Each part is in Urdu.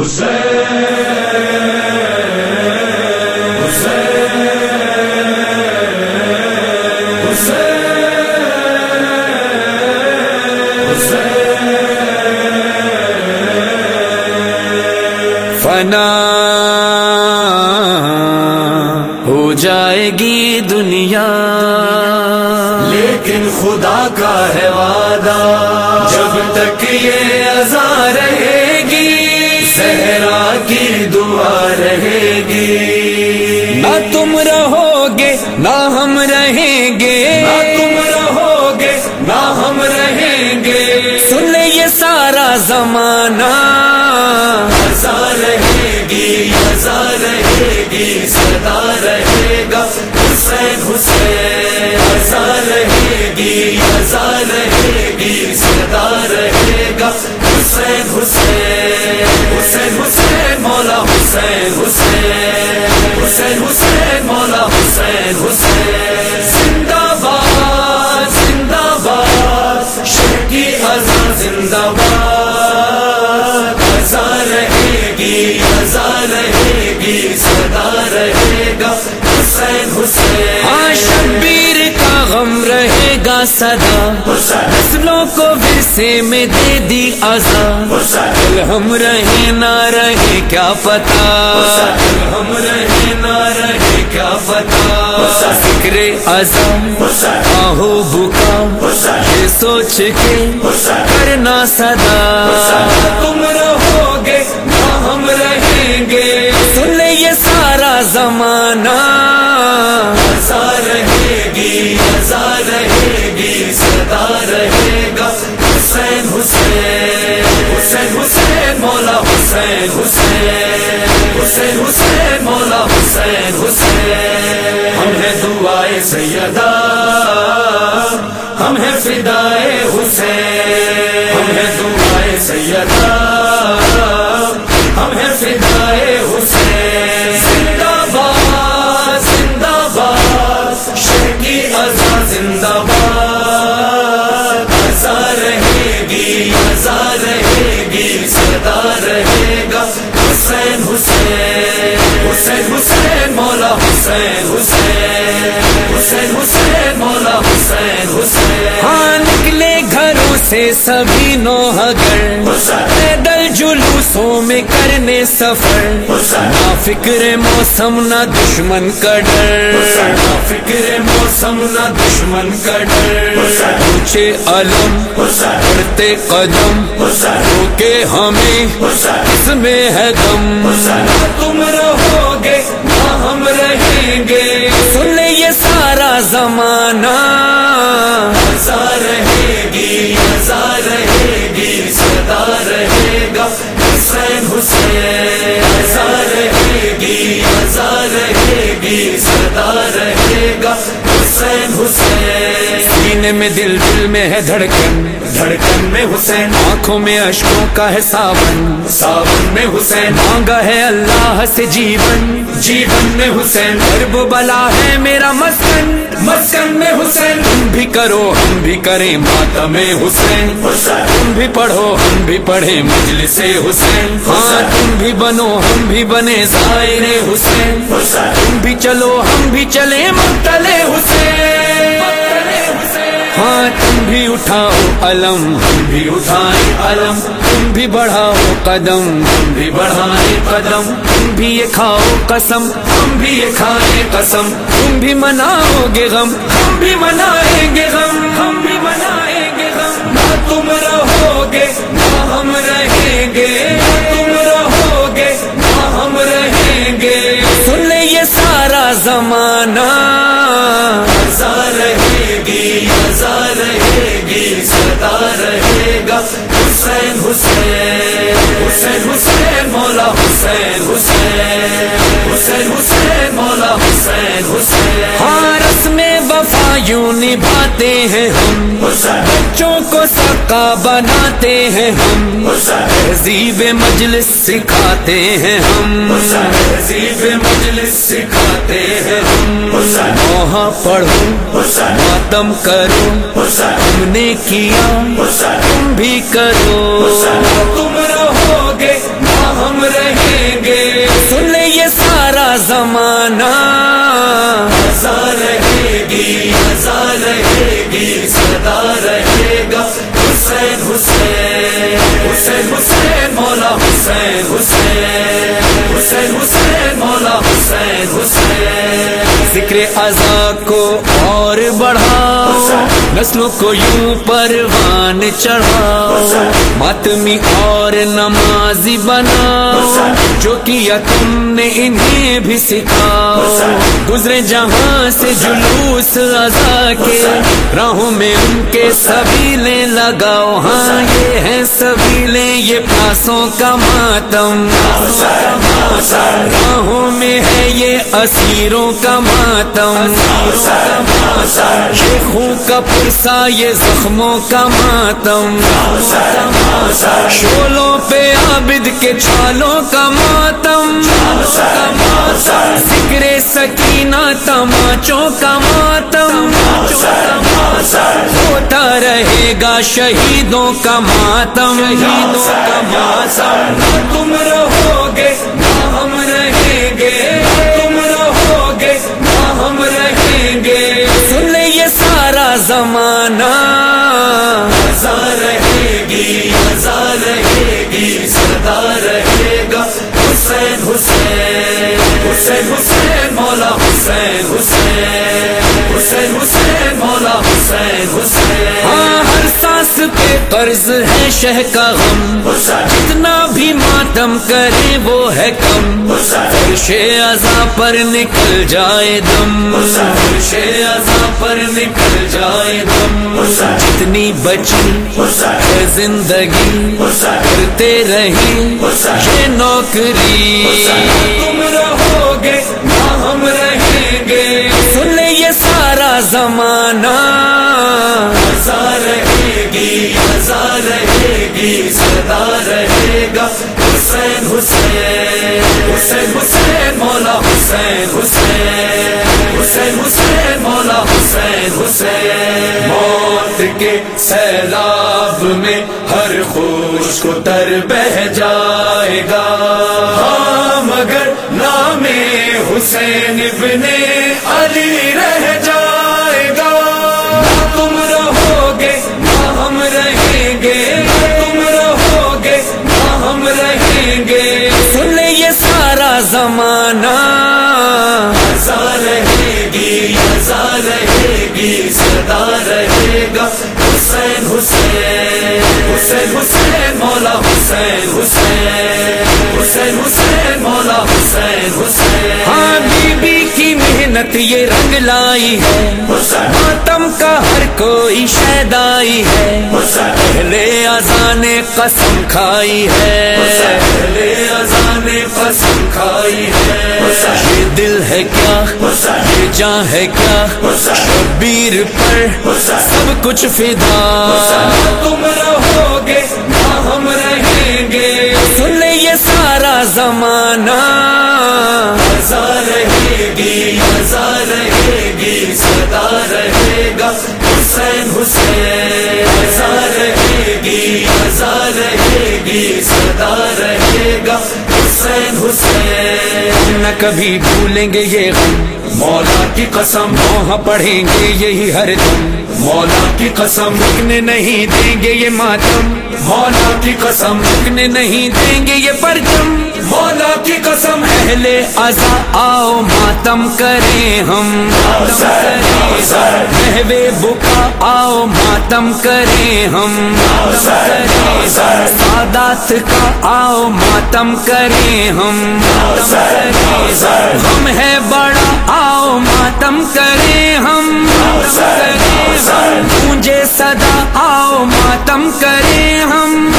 فنا ہو جائے گی دنیا۔ لیکن خدا کا ہے وعدہ۔ جب تک یہ ازا زمانہ۔ ازا رہے گی ازا رہے گی سدا رہے گا حسین حسین۔ ازا رہے گی ازا رہے گی سدا رہے گا حسین حسین۔ حسین حسین، مولا حسین حسین۔ حسین حسین، مولا حسین حسین۔ شبیر کا غم رہے گا صدا۔ حسین نسلوں کو ورثے میں دے دی ازا حسین ہم رہے نہ رہے، کیا پتا ہم رہے نہ رہے، کیا پتا فکر ازا حسین آہو بکا یہ سوچ کے کرنا صدا۔ تم رہو دعائے سیدہ، ہم ہیں فدائے حسین۔ ہم ہیں دعائے سیدہ، ہم ہیں فدائے حسین۔ زندہ باد زندہ باد شہ کی ازا زندہ باد۔ ازا رہے گی ازا رہے گی سدا رہے گا حسین حسین۔ حسین حسین، مولا حسین حسین۔ سے سبھی نو پیدل جلوسوں میں کرنے سفر۔ نہ فکر موسم، نہ دشمن کا ڈر۔ نہ فکر موسم، نہ دشمن کا ڈر۔ اونچے علم بڑھتے قدم۔ رو کے ہمیں، اس میں ہے غم۔ نہ تم رہو گے، نہ ہم رہیں گے۔ سن یہ سارا زمانہ۔ سینے میں دل دل میں ہے دھڑکن۔ دھڑکن میں حسین۔ آنکھوں میں اشکوں کا ہے ساون ساون میں حسین۔ مانگا ہے اللہ سے جیون۔ جیون میں حسین۔ درب بلا ہے میرا مسکن۔ مسکن میں حسین۔ تم بھی کرو ہم بھی کریں ماتم حسین۔ حسین۔ تم بھی پڑھو ہم بھی پڑھیں مجلس حسین۔ ہاں تم بھی بنو ہم بھی بنے ظاہر حسین۔ تم بھی چلو ہم بھی چلے مقتل حسین۔ اٹھاؤ علم ہم بھی اٹھائیں علم تم بھی بڑھاؤ قدم۔ ہم بھی بڑھائیں قدم، تم بھی یہ کھاؤ قسم۔ ہم بھی یہ کھائیں قسم۔ تم بھی مناؤ گے غم۔ ہم بھی منائیں گے غم۔ ہم بھی منائیں گے غم۔ نہ تم حسین حسین حسین مولا حسین حسین حسین حسین مولا حسین حسین۔ ہاں رسم وفا یوں نبھاتے ہیں ہم۔ بچوں کو سکا بناتے ہیں ہم۔ تہذیب مجلس سکھاتے ہیں ہم۔ تہذیب مجلس سکھاتے ہیں۔ دوہا پڑھو ماتم کرو ہم نے کیا، تم بھی کرو۔ تم رہو گے نہ ہم رہیں گے۔ سن یہ سارا زمانہ۔ رہے گی ہزا رہے گی، صدا رہے گا۔ حسین حسین حسین حسین، مولا حسین حسین۔ حسین حسین، مولا حسین حسین۔ ذکر ازا کو اور بڑھاؤ۔ نسلوں کو یوں پروان چڑھاؤ ماتمی اور نمازی بناؤ، جو کیا تم نے انہیں بھی سکھاؤ۔ گزرے جہاں سے جلوس ازا کے، راہوں میں ان کے سبیلے لگاؤ۔ ہاں یہ ہے سبیلے، یہ پاسوں کا ماتم۔ راہوں میں ہے یہ اسیروں کا ماتم۔ شیخوں کا پرسا یہ زخموں کا ماتم. شولوں پہ عابد کے چھالوں کا ماتم. ذکر سکینہ تماچوں کا ماتم. ہوتا رہے گا شہیدوں کا ماتم شہیدوں کا ماتم. تم رہو گے حسین حسین مولا حسین حسین حسین حسین مولا حسین حسین. ہاں ہر سانس پہ قرض ہے شہ کا غم۔ جتنا بھی ماتم کرے وہ ہے کم۔ فرش ازا پر نکل جائے دم۔ فرش ازا پر نکل جائے دم۔ جتنی بچی ہے زندگی کرتے رہی یہ نوکری۔ رہے گا۔ حسین حسین حسین حسین، مولا حسین حسین۔ حسین حسین، مولا حسین حسین۔ موت کے سیلاب میں ہر خوش کو تر بہ جائے گا۔ ہاں مگر نام حسین ابن حسین حسین مولا حسین حسین حسین حسین مولا حسین حسین محنت یہ رنگ لائی ہے۔ ماتم کا ہر کوئی شیدائی ہے۔ پہلے ازان قسم کھائی ہے۔ پہلے ازان قسم کھائی ہے۔ یہ دل ہے کیا؟ یہ جان ہے کیا؟ شبیر پر سب کچھ فدا۔ تم رہو گے نہ ہم رہیں گے۔ سن لے یہ سارا زمانہ۔ رہے گی مزہ رہے گی سدا رہے گا۔ حسین حسین ازا رہے گی ازا رہے گی سدا رہے گا۔ حسین حسین۔ نہ کبھی بھولیں گے یہ مولا کی قسم وہاں پڑھیں گے یہی ہر دم۔ مولا کی قسم رکنے نہیں دیں گے یہ ماتم۔ مولا کی قسم رکنے نہیں دیں گے یہ پرچم۔ مولا کی قسم اہل ازا آؤ ماتم کریں ہم۔ محوے بکا آؤ ماتم کریں ہم۔ سادات کا آؤ ماتم کریں ہم۔ ہم ہے بڑا، آؤ ماتم کریں ہم۔ مجھے صدا، آؤ ماتم کریں ہم۔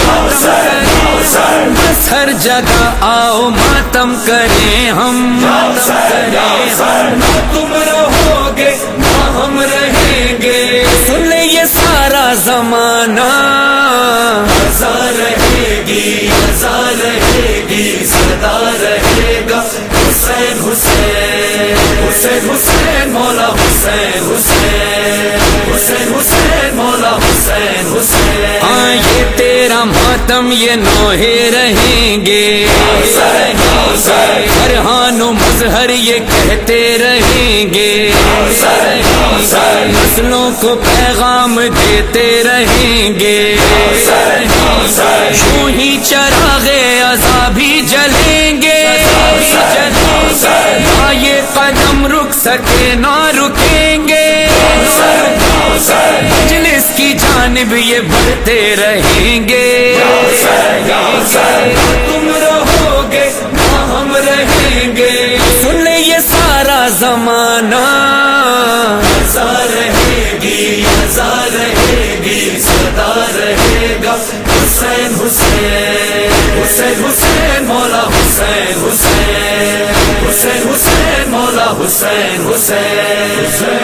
بس ہر جگہ آؤ ماتم کریں ہم۔ ماتم کریں تم رہو گے زمانہ۔ ازا رہے گی ازا رہے گی سدا رہے گا۔ حسین حسین حسین حسین مولا حسین حسین حسین حسین مولا حسین حسین۔ ہاں یہ تیرا ماتم یہ نوہے رہیں گے۔ فرحان و مظہر یہ کہتے رہیں گے۔ نسلوں کو پیغام دیتے رہیں گے۔ یوں ہی چراغے بھی جلیں گے۔ یہ قدم رک سکے نہ رکیں گے۔ مجلس کی جانب یہ بڑھتے رہیں گے۔ حسین حسین